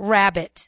rabbit.